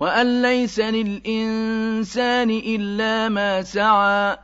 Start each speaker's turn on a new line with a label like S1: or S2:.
S1: وَأَن لَّيْسَ لِلْإِنسَانِ إِلَّا مَا سَعَىٰ